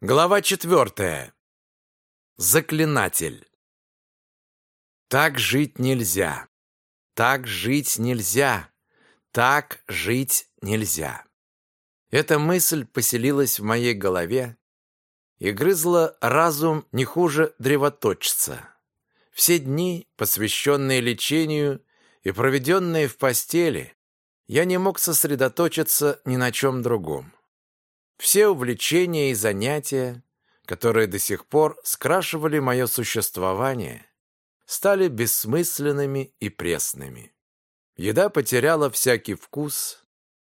Глава четвертая. Заклинатель. Так жить нельзя. Так жить нельзя. Так жить нельзя. Эта мысль поселилась в моей голове и грызла разум не хуже древоточца. Все дни, посвященные лечению и проведенные в постели, я не мог сосредоточиться ни на чем другом. Все увлечения и занятия, которые до сих пор скрашивали мое существование, стали бессмысленными и пресными. Еда потеряла всякий вкус,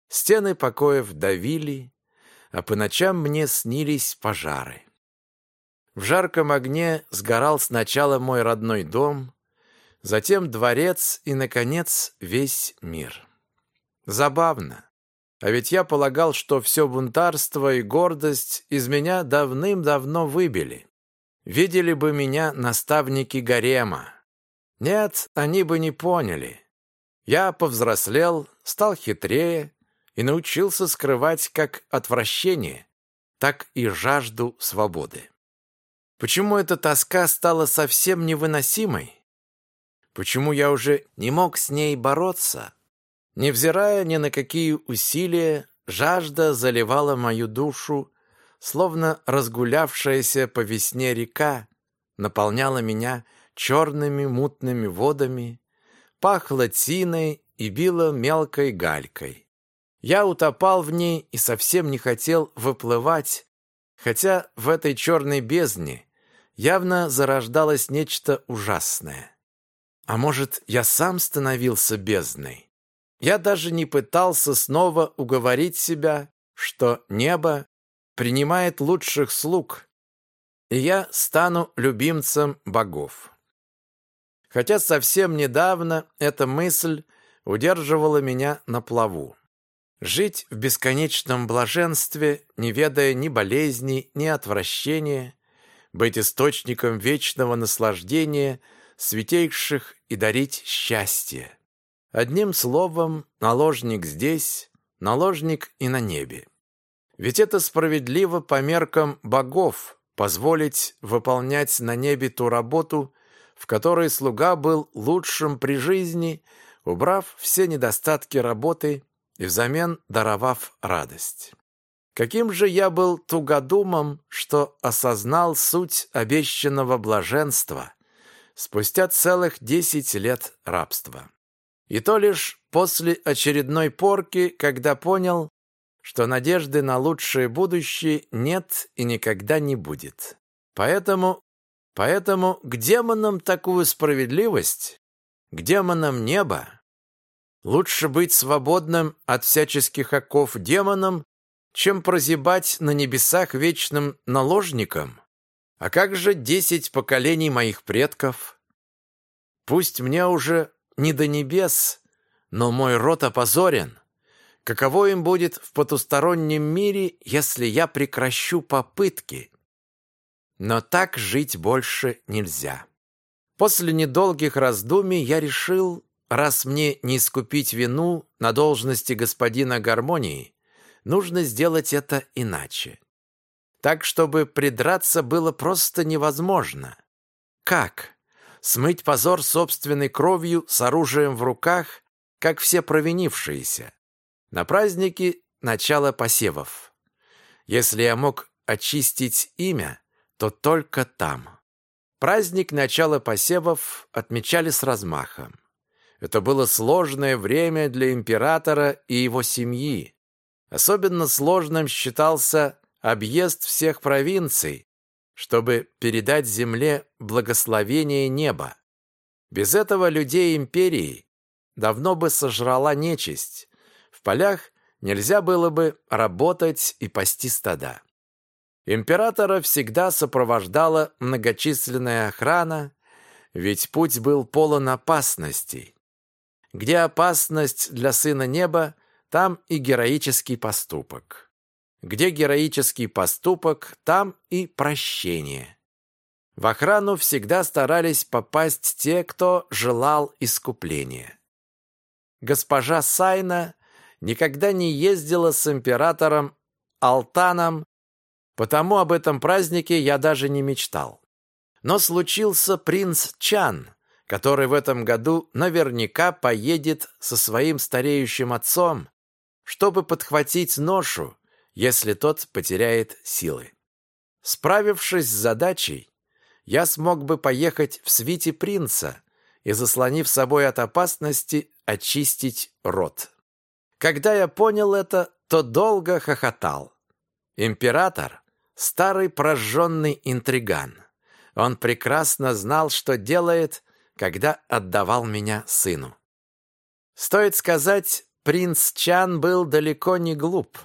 стены покоев давили, а по ночам мне снились пожары. В жарком огне сгорал сначала мой родной дом, затем дворец и, наконец, весь мир. Забавно. А ведь я полагал, что все бунтарство и гордость из меня давным-давно выбили. Видели бы меня наставники гарема. Нет, они бы не поняли. Я повзрослел, стал хитрее и научился скрывать как отвращение, так и жажду свободы. Почему эта тоска стала совсем невыносимой? Почему я уже не мог с ней бороться? Невзирая ни на какие усилия, жажда заливала мою душу, словно разгулявшаяся по весне река, наполняла меня черными мутными водами, пахла тиной и била мелкой галькой. Я утопал в ней и совсем не хотел выплывать, хотя в этой черной бездне явно зарождалось нечто ужасное. А может, я сам становился бездной? Я даже не пытался снова уговорить себя, что небо принимает лучших слуг, и я стану любимцем богов. Хотя совсем недавно эта мысль удерживала меня на плаву. Жить в бесконечном блаженстве, не ведая ни болезней, ни отвращения, быть источником вечного наслаждения, святейших и дарить счастье. Одним словом, наложник здесь, наложник и на небе. Ведь это справедливо по меркам богов позволить выполнять на небе ту работу, в которой слуга был лучшим при жизни, убрав все недостатки работы и взамен даровав радость. Каким же я был тугодумом, что осознал суть обещанного блаженства спустя целых десять лет рабства. И то лишь после очередной порки, когда понял, что надежды на лучшее будущее нет и никогда не будет. Поэтому, поэтому к демонам такую справедливость, к демонам неба. Лучше быть свободным от всяческих оков демоном, чем прозябать на небесах вечным наложником. А как же десять поколений моих предков? Пусть мне уже не до небес, но мой род опозорен. Каково им будет в потустороннем мире, если я прекращу попытки? Но так жить больше нельзя. После недолгих раздумий я решил, раз мне не искупить вину на должности господина гармонии, нужно сделать это иначе. Так, чтобы придраться было просто невозможно. Как? Смыть позор собственной кровью с оружием в руках, как все провинившиеся. На празднике начало посевов. Если я мог очистить имя, то только там. Праздник начала посевов отмечали с размахом. Это было сложное время для императора и его семьи. Особенно сложным считался объезд всех провинций, чтобы передать земле благословение неба. Без этого людей империи давно бы сожрала нечисть. В полях нельзя было бы работать и пасти стада. Императора всегда сопровождала многочисленная охрана, ведь путь был полон опасностей. Где опасность для сына неба, там и героический поступок. Где героический поступок, там и прощение. В охрану всегда старались попасть те, кто желал искупления. Госпожа Сайна никогда не ездила с императором Алтаном Потому об этом празднике я даже не мечтал. Но случился принц Чан, который в этом году наверняка поедет со своим стареющим отцом, чтобы подхватить ношу, если тот потеряет силы. Справившись с задачей, я смог бы поехать в свите принца и, заслонив собой от опасности, очистить рот. Когда я понял это, то долго хохотал. Император — старый прожженный интриган. Он прекрасно знал, что делает, когда отдавал меня сыну. Стоит сказать, принц Чан был далеко не глуп.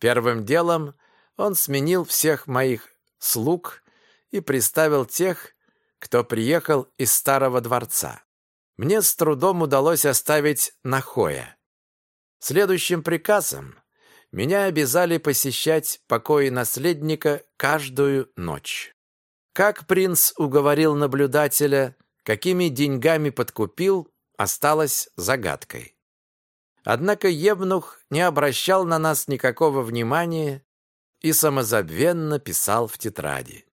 Первым делом он сменил всех моих слуг и приставил тех, кто приехал из старого дворца. Мне с трудом удалось оставить Нахоя. Следующим приказом меня обязали посещать покои наследника каждую ночь. Как принц уговорил наблюдателя, какими деньгами подкупил, осталось загадкой. Однако Евнух не обращал на нас никакого внимания и самозабвенно писал в тетради.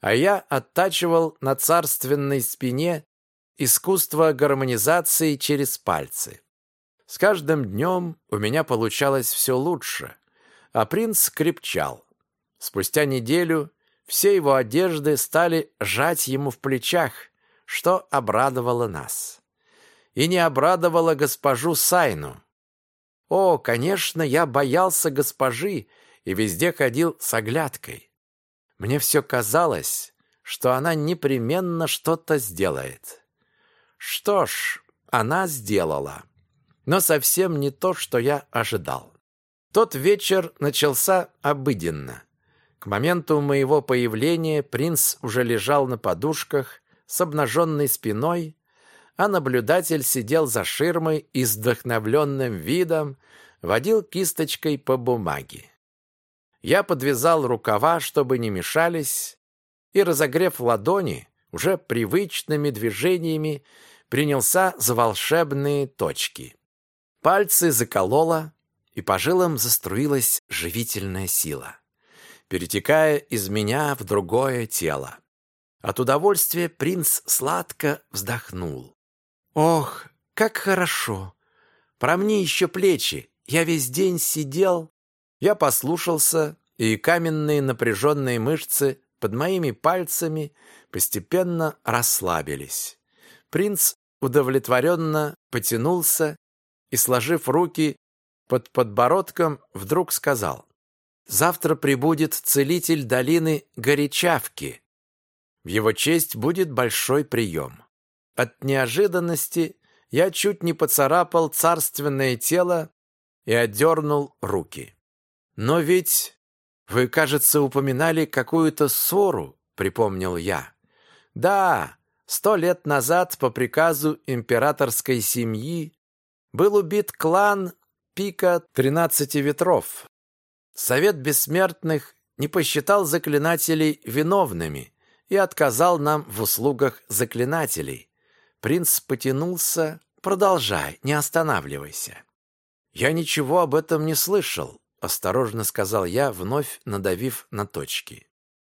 А я оттачивал на царственной спине искусство гармонизации через пальцы. С каждым днем у меня получалось все лучше, а принц крепчал. Спустя неделю все его одежды стали жать ему в плечах, что обрадовало нас. И не обрадовало госпожу Сайну. О, конечно, я боялся госпожи и везде ходил с оглядкой. Мне все казалось, что она непременно что-то сделает. Что ж, она сделала. Но совсем не то, что я ожидал. Тот вечер начался обыденно. К моменту моего появления принц уже лежал на подушках с обнаженной спиной, а наблюдатель сидел за ширмой и с вдохновленным видом водил кисточкой по бумаге. Я подвязал рукава, чтобы не мешались, и, разогрев ладони, уже привычными движениями принялся за волшебные точки. Пальцы закололо, и по жилам заструилась живительная сила, перетекая из меня в другое тело. От удовольствия принц сладко вздохнул. «Ох, как хорошо! Про мне еще плечи. Я весь день сидел, я послушался, и каменные напряженные мышцы под моими пальцами постепенно расслабились. Принц удовлетворенно потянулся и, сложив руки под подбородком, вдруг сказал, «Завтра прибудет целитель долины Горячавки. В его честь будет большой прием». От неожиданности я чуть не поцарапал царственное тело и отдернул руки. «Но ведь вы, кажется, упоминали какую-то ссору», — припомнил я. «Да, сто лет назад по приказу императорской семьи был убит клан Пика Тринадцати Ветров. Совет Бессмертных не посчитал заклинателей виновными и отказал нам в услугах заклинателей. Принц потянулся. «Продолжай, не останавливайся». «Я ничего об этом не слышал осторожно сказал я, вновь надавив на точки.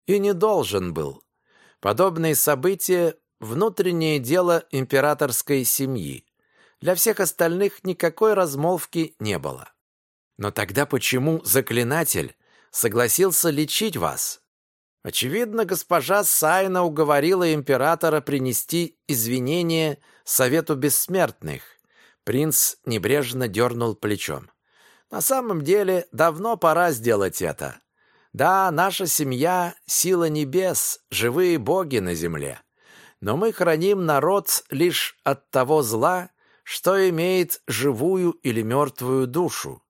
И не должен был. Подобные события – внутреннее дело императорской семьи. Для всех остальных никакой размолвки не было. Но тогда почему заклинатель согласился лечить вас? Очевидно, госпожа Сайна уговорила императора принести извинения Совету Бессмертных. Принц небрежно дернул плечом. На самом деле, давно пора сделать это. Да, наша семья — сила небес, живые боги на земле. Но мы храним народ лишь от того зла, что имеет живую или мертвую душу.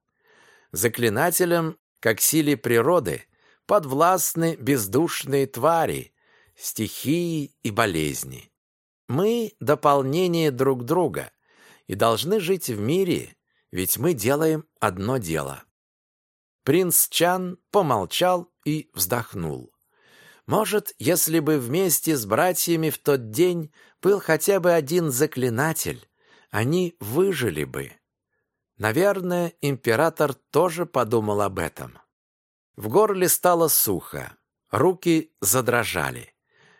Заклинателям, как силе природы, подвластны бездушные твари, стихии и болезни. Мы — дополнение друг друга и должны жить в мире, ведь мы делаем одно дело. Принц Чан помолчал и вздохнул. Может, если бы вместе с братьями в тот день был хотя бы один заклинатель, они выжили бы. Наверное, император тоже подумал об этом. В горле стало сухо, руки задрожали.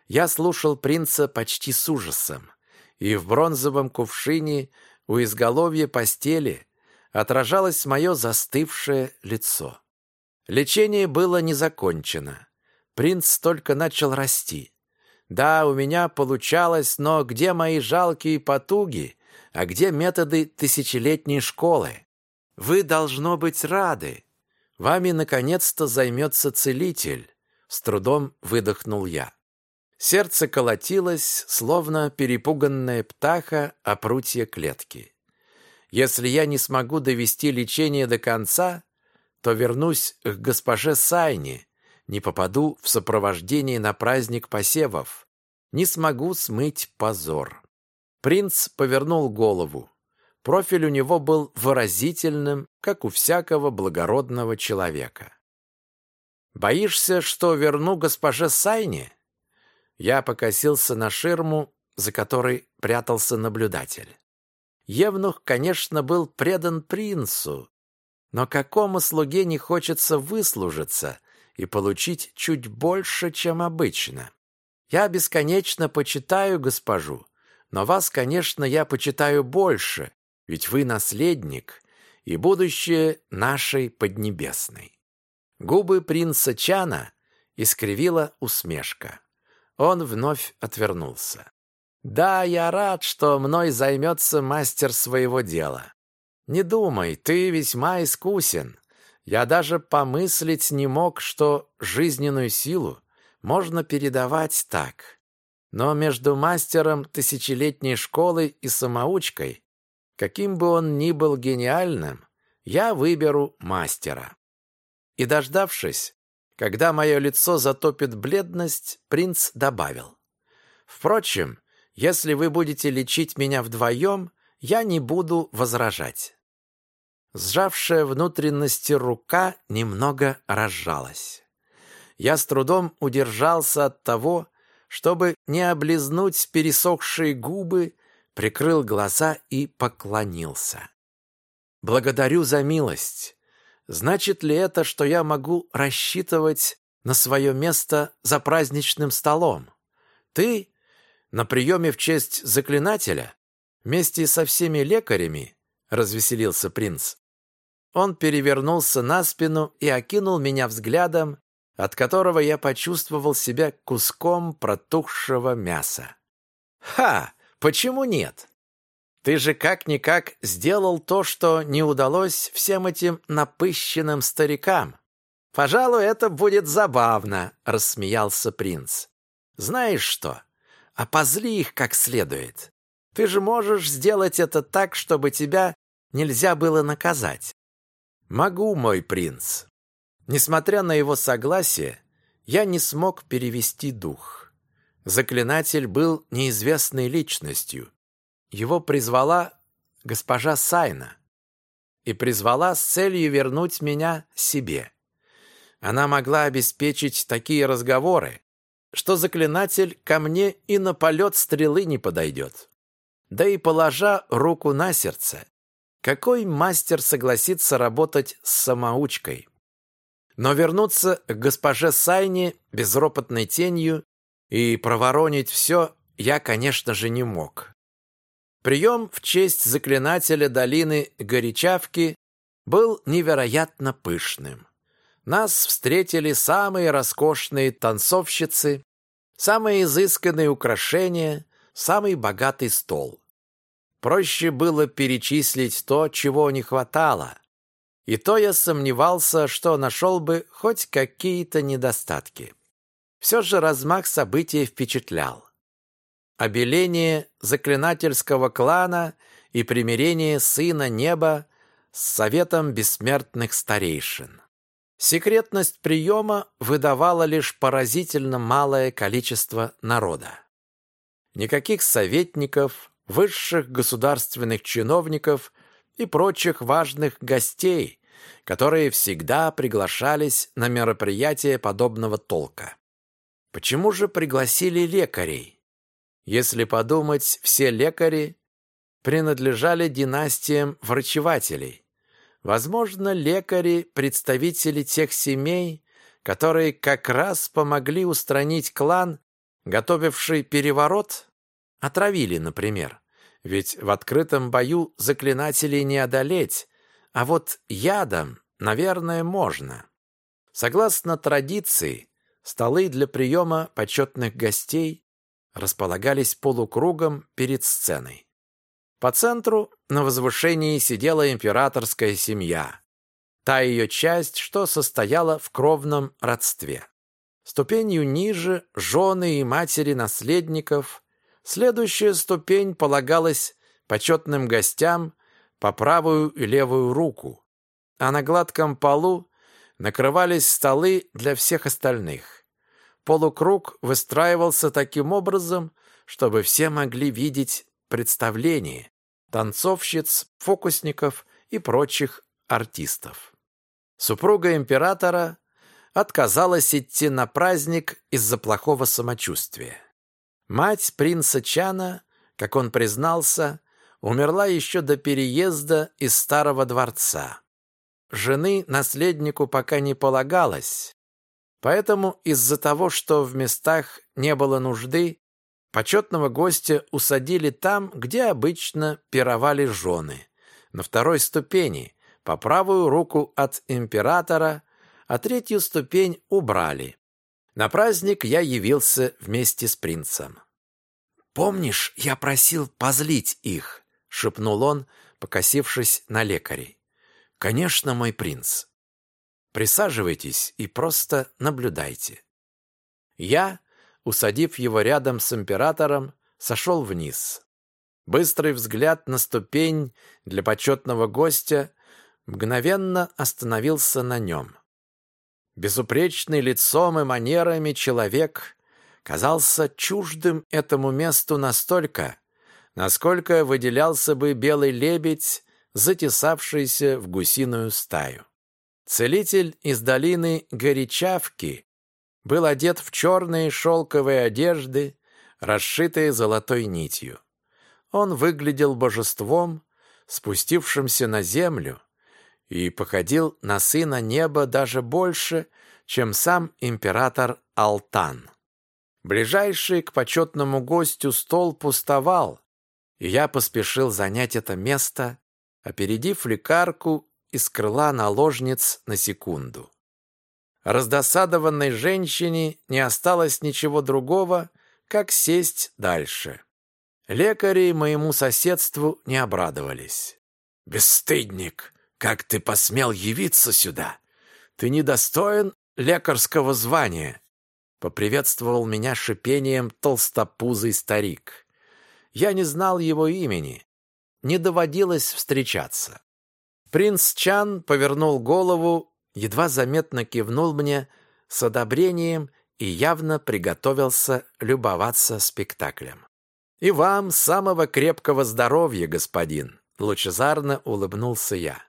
Я слушал принца почти с ужасом, и в бронзовом кувшине у изголовья постели отражалось мое застывшее лицо. Лечение было не закончено. Принц только начал расти. Да, у меня получалось, но где мои жалкие потуги, а где методы тысячелетней школы? Вы должно быть рады. Вами наконец-то займется целитель. С трудом выдохнул я. Сердце колотилось, словно перепуганная птаха о прутье клетки. Если я не смогу довести лечение до конца, то вернусь к госпоже Сайне, не попаду в сопровождение на праздник посевов, не смогу смыть позор. Принц повернул голову. Профиль у него был выразительным, как у всякого благородного человека. «Боишься, что верну госпоже Сайне?» Я покосился на ширму, за которой прятался наблюдатель. Евнух, конечно, был предан принцу, но какому слуге не хочется выслужиться и получить чуть больше, чем обычно? Я бесконечно почитаю госпожу, но вас, конечно, я почитаю больше, ведь вы наследник и будущее нашей Поднебесной. Губы принца Чана искривила усмешка. Он вновь отвернулся. «Да, я рад, что мной займется мастер своего дела. Не думай, ты весьма искусен. Я даже помыслить не мог, что жизненную силу можно передавать так. Но между мастером тысячелетней школы и самоучкой, каким бы он ни был гениальным, я выберу мастера. И дождавшись, когда мое лицо затопит бледность, принц добавил. Впрочем, если вы будете лечить меня вдвоем, я не буду возражать. Сжавшая внутренности рука немного разжалась. Я с трудом удержался от того, чтобы не облизнуть пересохшие губы, прикрыл глаза и поклонился. «Благодарю за милость. Значит ли это, что я могу рассчитывать на свое место за праздничным столом? Ты на приеме в честь заклинателя вместе со всеми лекарями?» — развеселился принц. Он перевернулся на спину и окинул меня взглядом, от которого я почувствовал себя куском протухшего мяса. «Ха! Почему нет? Ты же как-никак сделал то, что не удалось всем этим напыщенным старикам. Пожалуй, это будет забавно», — рассмеялся принц. «Знаешь что? Опозли их как следует. Ты же можешь сделать это так, чтобы тебя нельзя было наказать. «Могу, мой принц». Несмотря на его согласие, я не смог перевести дух. Заклинатель был неизвестной личностью. Его призвала госпожа Сайна и призвала с целью вернуть меня себе. Она могла обеспечить такие разговоры, что заклинатель ко мне и на полет стрелы не подойдет. Да и положа руку на сердце, какой мастер согласится работать с самоучкой? Но вернуться к госпоже Сайне безропотной тенью и проворонить все я, конечно же, не мог. Прием в честь заклинателя долины Горячавки был невероятно пышным. Нас встретили самые роскошные танцовщицы, самые изысканные украшения, самый богатый стол. Проще было перечислить то, чего не хватало. И то я сомневался, что нашел бы хоть какие-то недостатки. Все же размах событий впечатлял. Обеление заклинательского клана и примирение сына неба с советом бессмертных старейшин. Секретность приема выдавала лишь поразительно малое количество народа. Никаких советников, высших государственных чиновников и прочих важных гостей, которые всегда приглашались на мероприятия подобного толка. Почему же пригласили лекарей? Если подумать, все лекари принадлежали династиям врачевателей. Возможно, лекари – представители тех семей, которые как раз помогли устранить клан, готовивший переворот? Отравили, например. Ведь в открытом бою заклинателей не одолеть, а вот ядом, наверное, можно. Согласно традиции, столы для приема почетных гостей располагались полукругом перед сценой. По центру на возвышении сидела императорская семья, та ее часть, что состояла в кровном родстве. Ступенью ниже жены и матери наследников, следующая ступень полагалась почетным гостям по правую и левую руку, а на гладком полу накрывались столы для всех остальных. Полукруг выстраивался таким образом, чтобы все могли видеть представление танцовщиц, фокусников и прочих артистов. Супруга императора отказалась идти на праздник из-за плохого самочувствия. Мать принца Чана, как он признался, умерла еще до переезда из старого дворца. Жены наследнику пока не полагалось, Поэтому из-за того, что в местах не было нужды, почетного гостя усадили там, где обычно пировали жены, на второй ступени, по правую руку от императора, а третью ступень убрали. На праздник я явился вместе с принцем. «Помнишь, я просил позлить их?» — шепнул он, покосившись на лекарей. «Конечно, мой принц. Присаживайтесь и просто наблюдайте. Я, усадив его рядом с императором, сошел вниз. Быстрый взгляд на ступень для почетного гостя мгновенно остановился на нем. Безупречный лицом и манерами человек казался чуждым этому месту настолько, насколько выделялся бы белый лебедь, затесавшийся в гусиную стаю. Целитель из долины Горячавки был одет в черные шелковые одежды, расшитые золотой нитью. Он выглядел божеством, спустившимся на землю, и походил на сына неба даже больше, чем сам император Алтан. Ближайший к почетному гостю стол пустовал, и я поспешил занять это место, опередив лекарку из крыла наложниц на секунду. Раздосадованной женщине не осталось ничего другого, как сесть дальше. Лекари моему соседству не обрадовались. «Бесстыдник! Как ты посмел явиться сюда? Ты недостоин лекарского звания!» Поприветствовал меня шипением толстопузый старик. Я не знал его имени. Не доводилось встречаться. Принц Чан повернул голову, едва заметно кивнул мне с одобрением и явно приготовился любоваться спектаклем. «И вам самого крепкого здоровья, господин!» Лучезарно улыбнулся я.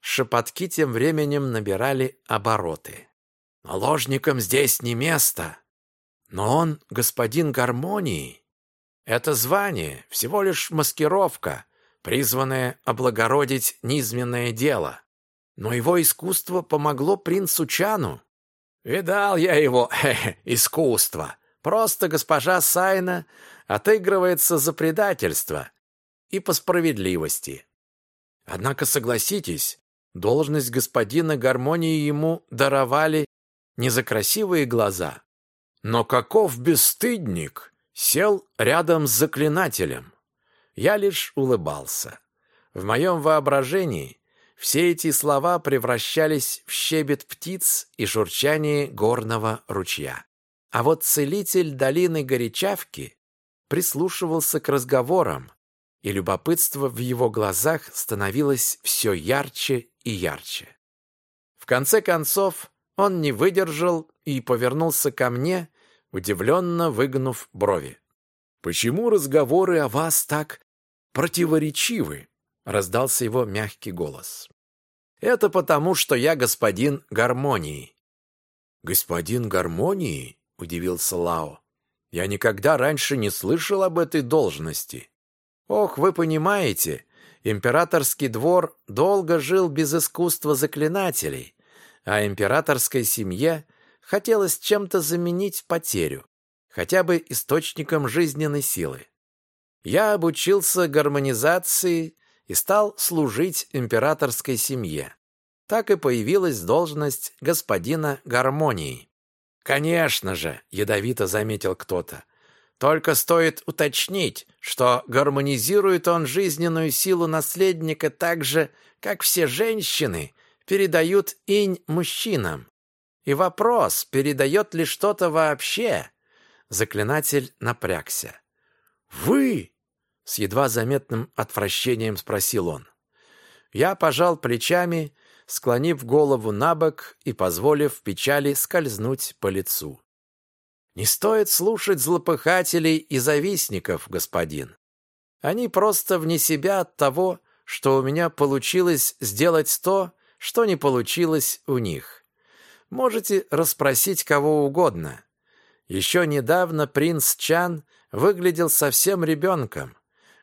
Шепотки тем временем набирали обороты. «Наложникам здесь не место, но он господин гармонии. Это звание всего лишь маскировка, призванное облагородить низменное дело. Но его искусство помогло принцу Чану. Видал я его хе искусство. Просто госпожа Сайна отыгрывается за предательство и по справедливости. Однако, согласитесь, должность господина гармонии ему даровали не за красивые глаза. Но каков бесстыдник сел рядом с заклинателем. Я лишь улыбался. В моем воображении все эти слова превращались в щебет птиц и журчание горного ручья. А вот целитель долины Горячавки прислушивался к разговорам, и любопытство в его глазах становилось все ярче и ярче. В конце концов он не выдержал и повернулся ко мне, удивленно выгнув брови. «Почему разговоры о вас так противоречивы?» — раздался его мягкий голос. «Это потому, что я господин гармонии». «Господин гармонии?» — удивился Лао. «Я никогда раньше не слышал об этой должности». «Ох, вы понимаете, императорский двор долго жил без искусства заклинателей, а императорской семье хотелось чем-то заменить потерю, хотя бы источником жизненной силы. Я обучился гармонизации и стал служить императорской семье. Так и появилась должность господина гармонии. «Конечно же», — ядовито заметил кто-то, «только стоит уточнить, что гармонизирует он жизненную силу наследника так же, как все женщины передают инь мужчинам. И вопрос, передает ли что-то вообще?» Заклинатель напрягся. «Вы?» — с едва заметным отвращением спросил он. Я пожал плечами склонив голову на бок и позволив печали скользнуть по лицу. «Не стоит слушать злопыхателей и завистников, господин. Они просто вне себя от того, что у меня получилось сделать то, что не получилось у них. Можете расспросить кого угодно. Еще недавно принц Чан выглядел совсем ребенком.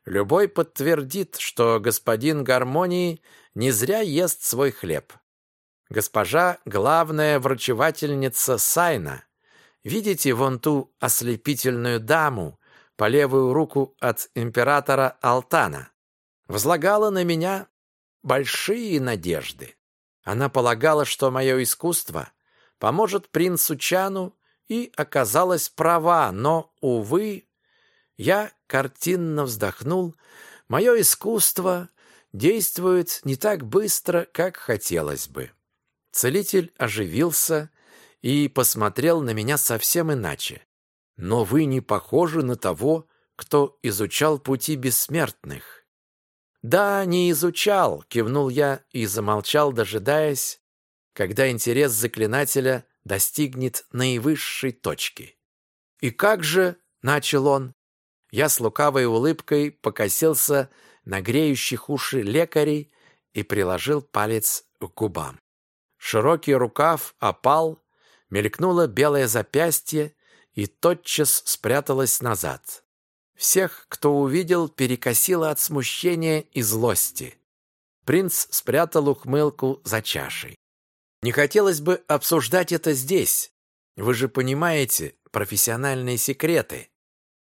Любой подтвердит, что господин Гармонии не зря ест свой хлеб. Госпожа — главная врачевательница Сайна. Видите вон ту ослепительную даму по левую руку от императора Алтана? Возлагала на меня большие надежды. Она полагала, что мое искусство поможет принцу Чану, и оказалась права, но, увы, я картинно вздохнул, мое искусство действует не так быстро, как хотелось бы. Целитель оживился и посмотрел на меня совсем иначе. Но вы не похожи на того, кто изучал пути бессмертных. Да, не изучал, кивнул я и замолчал, дожидаясь, когда интерес заклинателя достигнет наивысшей точки. И как же, начал он, я с лукавой улыбкой покосился на греющих уши лекарей и приложил палец к губам. Широкий рукав опал, мелькнуло белое запястье и тотчас спряталось назад. Всех, кто увидел, перекосило от смущения и злости. Принц спрятал ухмылку за чашей. «Не хотелось бы обсуждать это здесь. Вы же понимаете профессиональные секреты.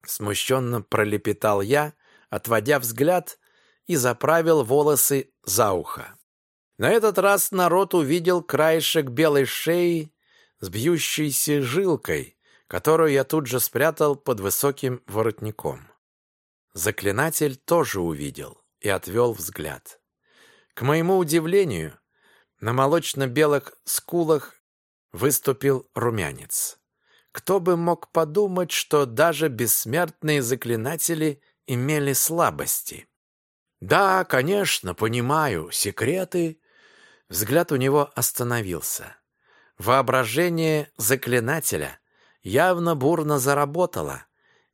Смущенно пролепетал я, отводя взгляд, и заправил волосы за ухо. На этот раз народ увидел краешек белой шеи с бьющейся жилкой, которую я тут же спрятал под высоким воротником. Заклинатель тоже увидел и отвел взгляд. К моему удивлению, на молочно-белых скулах выступил румянец. Кто бы мог подумать, что даже бессмертные заклинатели имели слабости? Да, конечно, понимаю, секреты. Взгляд у него остановился. Воображение заклинателя явно бурно заработало,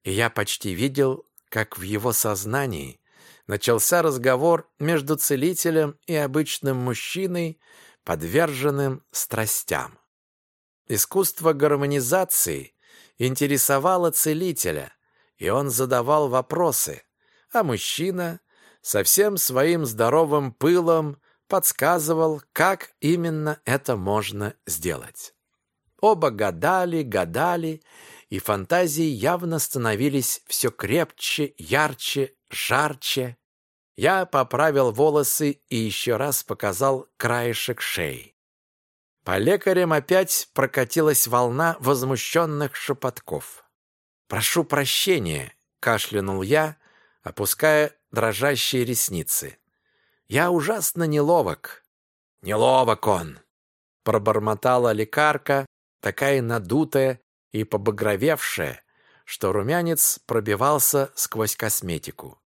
и я почти видел, как в его сознании начался разговор между целителем и обычным мужчиной, подверженным страстям. Искусство гармонизации интересовало целителя, и он задавал вопросы, а мужчина со всем своим здоровым пылом подсказывал, как именно это можно сделать. Оба гадали, гадали, и фантазии явно становились все крепче, ярче, жарче. Я поправил волосы и еще раз показал краешек шеи. По лекарям опять прокатилась волна возмущенных шепотков. «Прошу прощения», — кашлянул я, опуская дрожащие ресницы. «Я ужасно неловок». «Неловок он», — пробормотала лекарка, такая надутая и побагровевшая, что румянец пробивался сквозь косметику.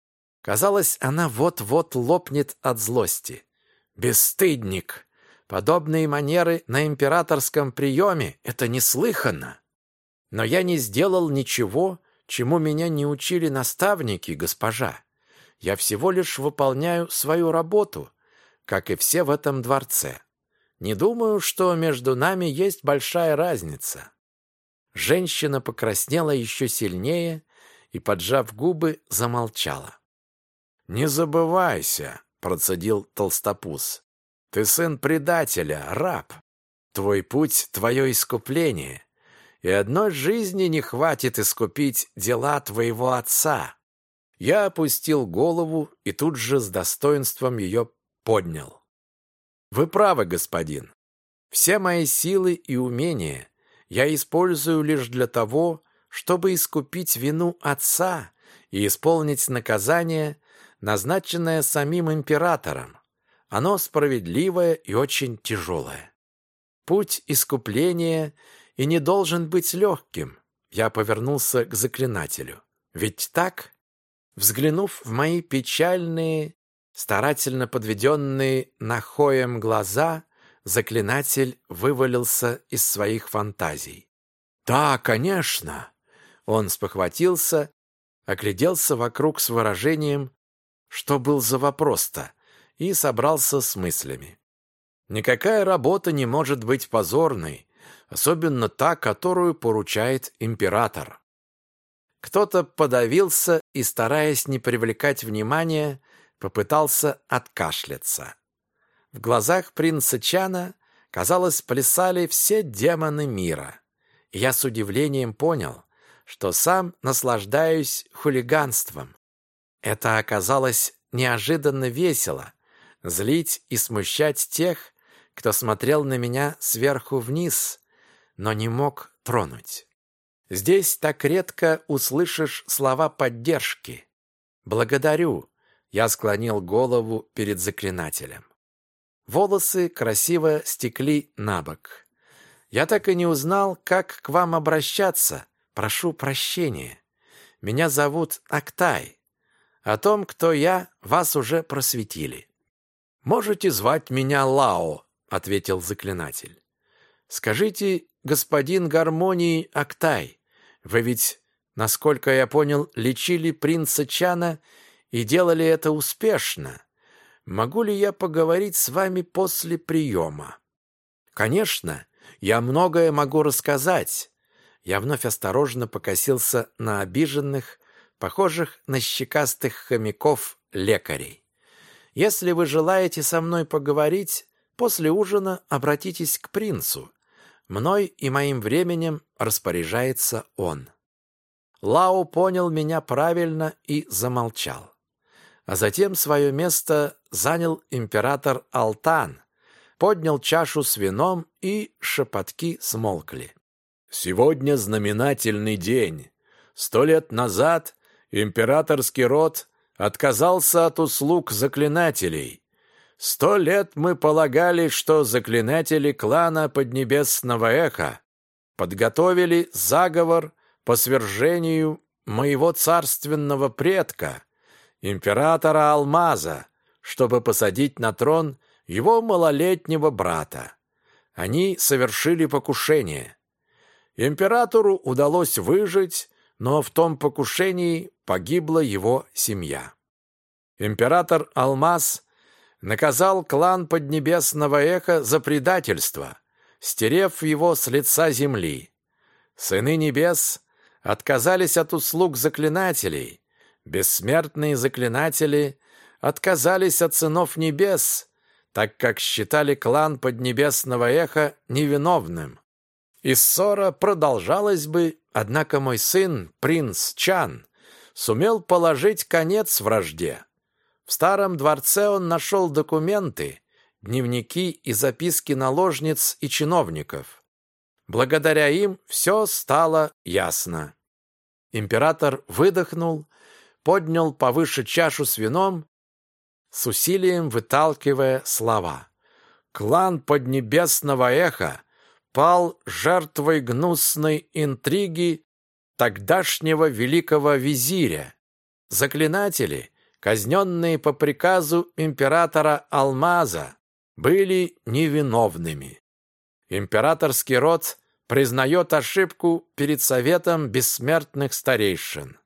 Казалось, она вот-вот лопнет от злости. «Бесстыдник!» Подобные манеры на императорском приеме — это неслыханно. Но я не сделал ничего, чему меня не учили наставники, госпожа. Я всего лишь выполняю свою работу, как и все в этом дворце. Не думаю, что между нами есть большая разница». Женщина покраснела еще сильнее и, поджав губы, замолчала. «Не забывайся», — процедил толстопуз. Ты сын предателя, раб. Твой путь — твое искупление, и одной жизни не хватит искупить дела твоего отца». Я опустил голову и тут же с достоинством ее поднял. «Вы правы, господин. Все мои силы и умения я использую лишь для того, чтобы искупить вину отца и исполнить наказание, назначенное самим императором. Оно справедливое и очень тяжелое. Путь искупления и не должен быть легким. Я повернулся к заклинателю. Ведь так? Взглянув в мои печальные, старательно подведенные нахоем глаза, заклинатель вывалился из своих фантазий. «Да, конечно!» Он спохватился, огляделся вокруг с выражением «Что был за вопрос-то?» И собрался с мыслями. Никакая работа не может быть позорной, особенно та, которую поручает император. Кто-то подавился и, стараясь не привлекать внимания, попытался откашляться. В глазах принца Чана, казалось, плясали все демоны мира. Я с удивлением понял, что сам наслаждаюсь хулиганством. Это оказалось неожиданно весело — злить и смущать тех, кто смотрел на меня сверху вниз, но не мог тронуть. Здесь так редко услышишь слова поддержки. «Благодарю», — я склонил голову перед заклинателем. Волосы красиво стекли на бок. Я так и не узнал, как к вам обращаться. Прошу прощения. Меня зовут Актай. О том, кто я, вас уже просветили. Можете звать меня Лао, ответил заклинатель. Скажите, господин гармонии Актай, вы ведь, насколько я понял, лечили принца Чана и делали это успешно. Могу ли я поговорить с вами после приема? Конечно, я многое могу рассказать. Я вновь осторожно покосился на обиженных, похожих на щекастых хомяков лекарей. Если вы желаете со мной поговорить, после ужина обратитесь к принцу. Мной и моим временем распоряжается он. Лао понял меня правильно и замолчал а затем свое место занял император Алтан, поднял чашу с вином, и шепотки смолкли. «Сегодня знаменательный день. Сто лет назад императорский род отказался от услуг заклинателей. Сто лет мы полагали, что заклинатели клана Поднебесного Эха подготовили заговор по свержению моего царственного предка, императора Алмаза, чтобы посадить на трон его малолетнего брата. Они совершили покушение. Императору удалось выжить, но в том покушении погибла его семья. Император Алмаз наказал клан Поднебесного Эха за предательство, стерев его с лица земли. Сыны небес отказались от услуг заклинателей, бессмертные заклинатели отказались от сынов небес, так как считали клан Поднебесного Эха невиновным. И ссора продолжалась бы, однако мой сын, принц Чан, сумел положить конец вражде. В старом дворце он нашел документы, дневники и записки наложниц и чиновников. Благодаря им все стало ясно. Император выдохнул поднял повыше чашу с вином, с усилием выталкивая слова. Клан Поднебесного Эха пал жертвой гнусной интриги тогдашнего великого визиря. Заклинатели, казненные по приказу императора Алмаза, были невиновными. Императорский род признает ошибку перед Советом Бессмертных Старейшин.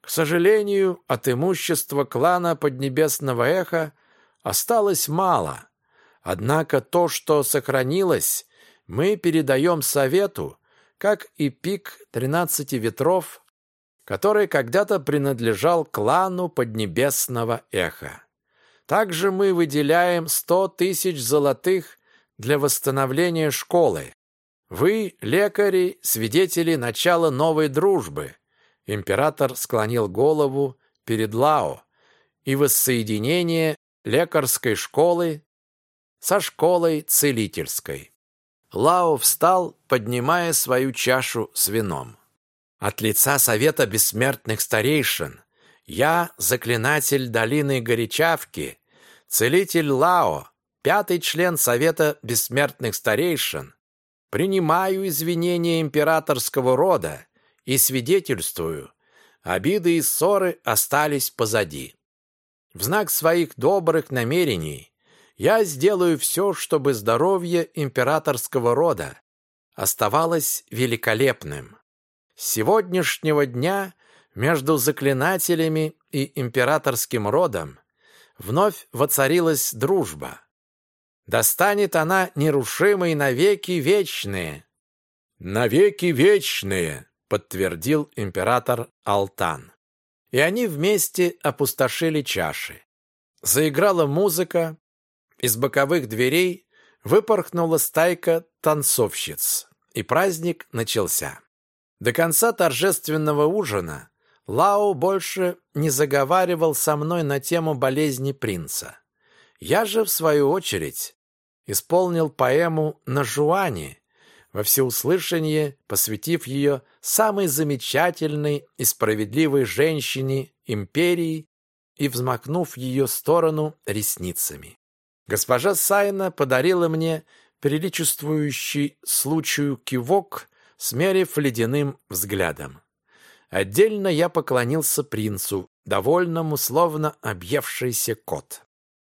К сожалению, от имущества клана Поднебесного Эха осталось мало. Однако то, что сохранилось, мы передаем совету, как и пик тринадцати ветров, который когда-то принадлежал клану Поднебесного Эха. Также мы выделяем сто тысяч золотых для восстановления школы. Вы, лекари, свидетели начала новой дружбы. Император склонил голову перед Лао и воссоединение лекарской школы со школой целительской. Лао встал, поднимая свою чашу с вином. От лица Совета Бессмертных Старейшин я, заклинатель долины Горячавки, целитель Лао, пятый член Совета Бессмертных Старейшин, принимаю извинения императорского рода и свидетельствую, обиды и ссоры остались позади. В знак своих добрых намерений я сделаю все, чтобы здоровье императорского рода оставалось великолепным. С сегодняшнего дня между заклинателями и императорским родом вновь воцарилась дружба. Достанет она нерушимой навеки вечные. Навеки вечные, подтвердил император Алтан. И они вместе опустошили чаши. Заиграла музыка, из боковых дверей выпорхнула стайка танцовщиц, и праздник начался. До конца торжественного ужина Лао больше не заговаривал со мной на тему болезни принца. Я же, в свою очередь, исполнил поэму на Жуане, во всеуслышание посвятив ее самой замечательной и справедливой женщине империи и взмахнув ее сторону ресницами. Госпожа Сайна подарила мне приличествующий случаю кивок, смерив ледяным взглядом. Отдельно я поклонился принцу, довольному, словно объевшийся кот.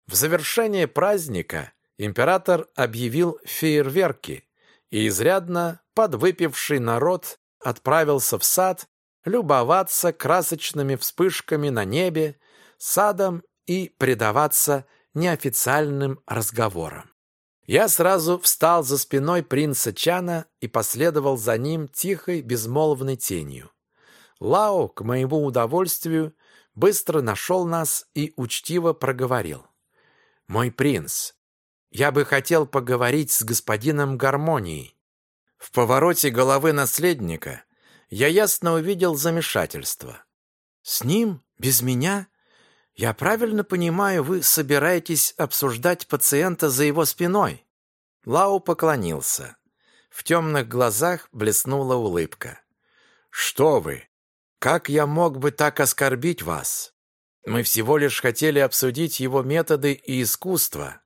В завершение праздника император объявил фейерверки, и изрядно подвыпивший народ отправился в сад любоваться красочными вспышками на небе, садом и предаваться неофициальным разговорам. Я сразу встал за спиной принца Чана и последовал за ним тихой, безмолвной тенью. Лао, к моему удовольствию, быстро нашел нас и учтиво проговорил. «Мой принц, я бы хотел поговорить с господином Гармонией». В повороте головы наследника я ясно увидел замешательство. «С ним? Без меня? «Я правильно понимаю, вы собираетесь обсуждать пациента за его спиной?» Лау поклонился. В темных глазах блеснула улыбка. «Что вы? Как я мог бы так оскорбить вас? Мы всего лишь хотели обсудить его методы и искусство.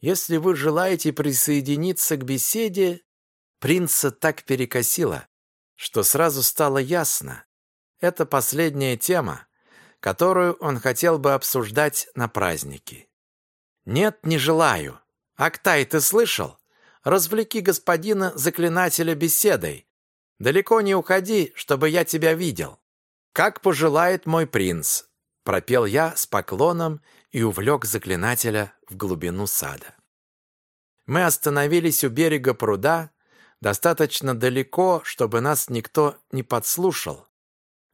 Если вы желаете присоединиться к беседе...» Принца так перекосило, что сразу стало ясно. Это последняя тема, которую он хотел бы обсуждать на празднике. «Нет, не желаю. Актай, ты слышал? Развлеки господина заклинателя беседой. Далеко не уходи, чтобы я тебя видел. Как пожелает мой принц», — пропел я с поклоном и увлек заклинателя в глубину сада. Мы остановились у берега пруда, достаточно далеко, чтобы нас никто не подслушал,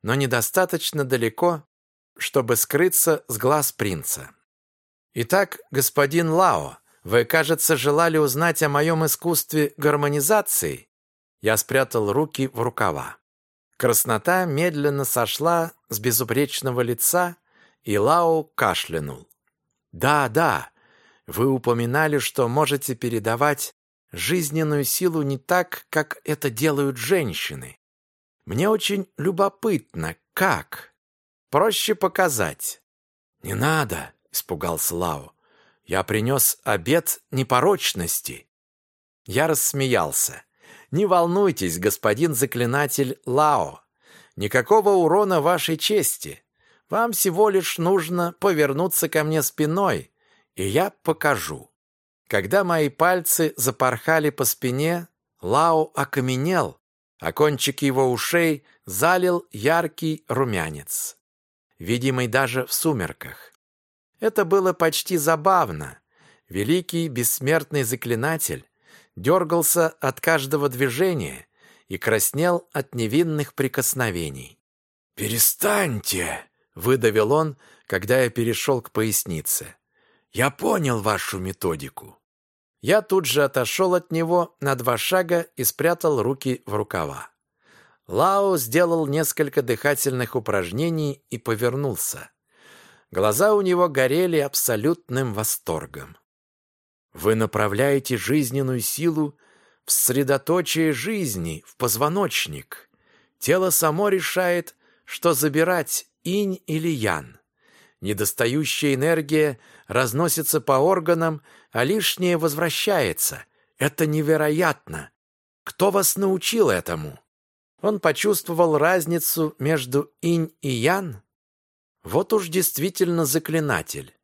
но недостаточно далеко, чтобы скрыться с глаз принца. «Итак, господин Лао, вы, кажется, желали узнать о моем искусстве гармонизации?» Я спрятал руки в рукава. Краснота медленно сошла с безупречного лица, и Лао кашлянул. «Да, да, вы упоминали, что можете передавать жизненную силу не так, как это делают женщины. Мне очень любопытно, как?» Проще показать». «Не надо», — испугался Лао. «Я принес обед непорочности». Я рассмеялся. «Не волнуйтесь, господин заклинатель Лао. Никакого урона вашей чести. Вам всего лишь нужно повернуться ко мне спиной, и я покажу». Когда мои пальцы запорхали по спине, Лао окаменел, а кончики его ушей залил яркий румянец видимый даже в сумерках. Это было почти забавно. Великий бессмертный заклинатель дергался от каждого движения и краснел от невинных прикосновений. «Перестаньте!» — выдавил он, когда я перешел к пояснице. «Я понял вашу методику». Я тут же отошел от него на два шага и спрятал руки в рукава. Лао сделал несколько дыхательных упражнений и повернулся. Глаза у него горели абсолютным восторгом. Вы направляете жизненную силу в средоточие жизни, в позвоночник. Тело само решает, что забирать, инь или ян. Недостающая энергия разносится по органам, а лишнее возвращается. Это невероятно. Кто вас научил этому? Он почувствовал разницу между инь и ян. Вот уж действительно заклинатель.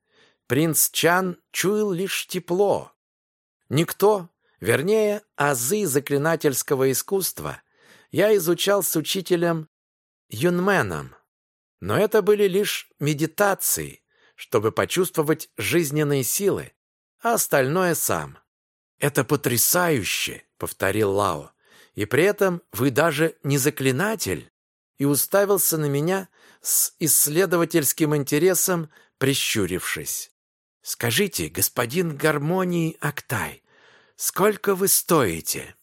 Принц Чан чуял лишь тепло. Никто, вернее, азы заклинательского искусства я изучал с учителем Юнменом. Но это были лишь медитации, чтобы почувствовать жизненные силы, а остальное сам. «Это потрясающе!» — повторил Лао. «И при этом вы даже не заклинатель!» И уставился на меня с исследовательским интересом, прищурившись. «Скажите, господин гармонии Актай, сколько вы стоите?»